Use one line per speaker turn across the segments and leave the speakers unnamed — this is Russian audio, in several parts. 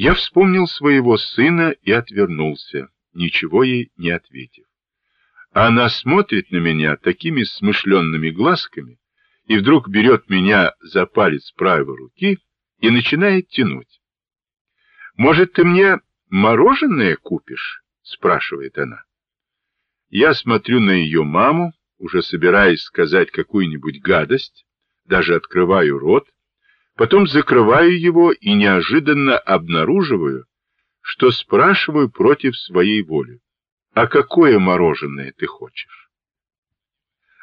Я вспомнил своего сына и отвернулся, ничего ей не ответив. Она смотрит на меня такими смышленными глазками и вдруг берет меня за палец правой руки и начинает тянуть. «Может, ты мне мороженое купишь?» — спрашивает она. Я смотрю на ее маму, уже собираясь сказать какую-нибудь гадость, даже открываю рот, потом закрываю его и неожиданно обнаруживаю, что спрашиваю против своей воли. А какое мороженое ты хочешь?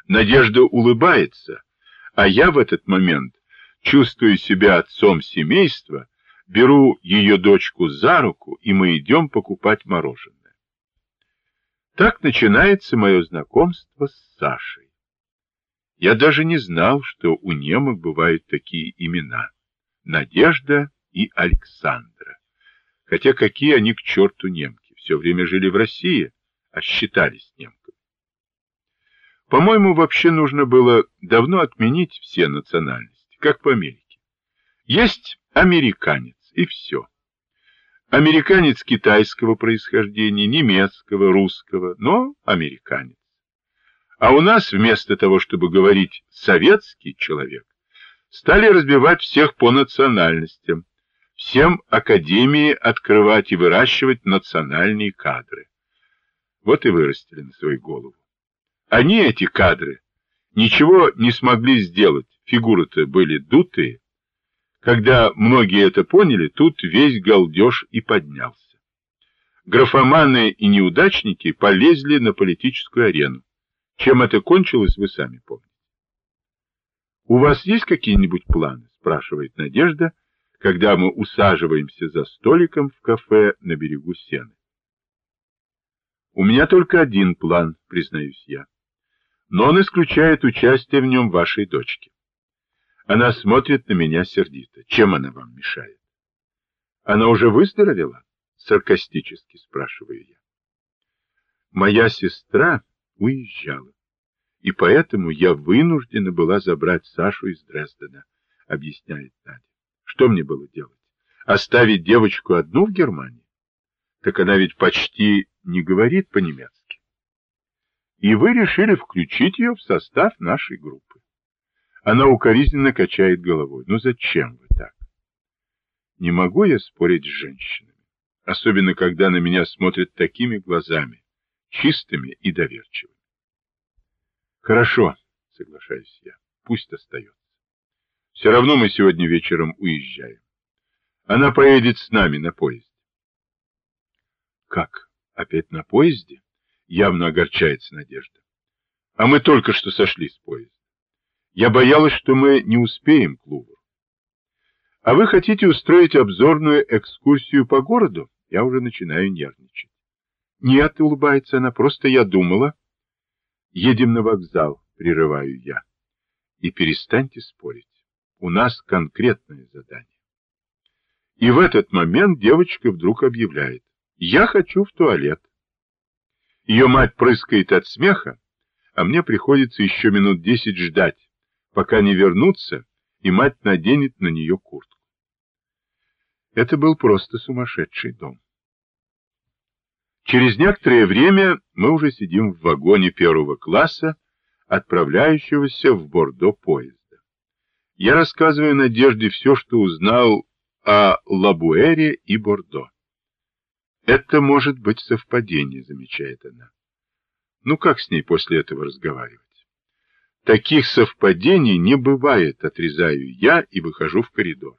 Надежда улыбается, а я в этот момент чувствую себя отцом семейства, беру ее дочку за руку, и мы идем покупать мороженое. Так начинается мое знакомство с Сашей. Я даже не знал, что у немок бывают такие имена — Надежда и Александра. Хотя какие они к черту немки, все время жили в России, а считались немками. По-моему, вообще нужно было давно отменить все национальности, как по Америке. Есть американец, и все. Американец китайского происхождения, немецкого, русского, но американец. А у нас вместо того, чтобы говорить «советский человек», стали разбивать всех по национальностям, всем академии открывать и выращивать национальные кадры. Вот и вырастили на свою голову. Они, эти кадры, ничего не смогли сделать, фигуры-то были дутые. Когда многие это поняли, тут весь галдеж и поднялся. Графоманы и неудачники полезли на политическую арену. Чем это кончилось, вы сами помните. «У вас есть какие-нибудь планы?» — спрашивает Надежда, когда мы усаживаемся за столиком в кафе на берегу Сены. «У меня только один план», — признаюсь я. «Но он исключает участие в нем вашей дочки». Она смотрит на меня сердито. Чем она вам мешает? «Она уже выздоровела?» — саркастически спрашиваю я. «Моя сестра уезжала. И поэтому я вынуждена была забрать Сашу из Дрездена, объясняет Надя. Что мне было делать? Оставить девочку одну в Германии? Так она ведь почти не говорит по-немецки. И вы решили включить ее в состав нашей группы. Она укоризненно качает головой. Ну зачем вы так? Не могу я спорить с женщинами, особенно когда на меня смотрят такими глазами, чистыми и доверчивыми. Хорошо, соглашаюсь я, пусть остается. Все равно мы сегодня вечером уезжаем. Она поедет с нами на поезде. Как? Опять на поезде? Явно огорчается Надежда. А мы только что сошли с поезда. Я боялась, что мы не успеем к Лувру. А вы хотите устроить обзорную экскурсию по городу? Я уже начинаю нервничать. Нет, улыбается она, просто я думала... Едем на вокзал, прерываю я. И перестаньте спорить. У нас конкретное задание. И в этот момент девочка вдруг объявляет. Я хочу в туалет. Ее мать прыскает от смеха, а мне приходится еще минут десять ждать, пока не вернутся, и мать наденет на нее куртку. Это был просто сумасшедший дом. Через некоторое время мы уже сидим в вагоне первого класса, отправляющегося в Бордо поезда. Я рассказываю Надежде все, что узнал о Лабуэре и Бордо. Это может быть совпадение, замечает она. Ну как с ней после этого разговаривать? Таких совпадений не бывает, отрезаю я и выхожу в коридор.